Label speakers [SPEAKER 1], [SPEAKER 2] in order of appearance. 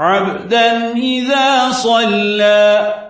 [SPEAKER 1] عبدا إذا صلى.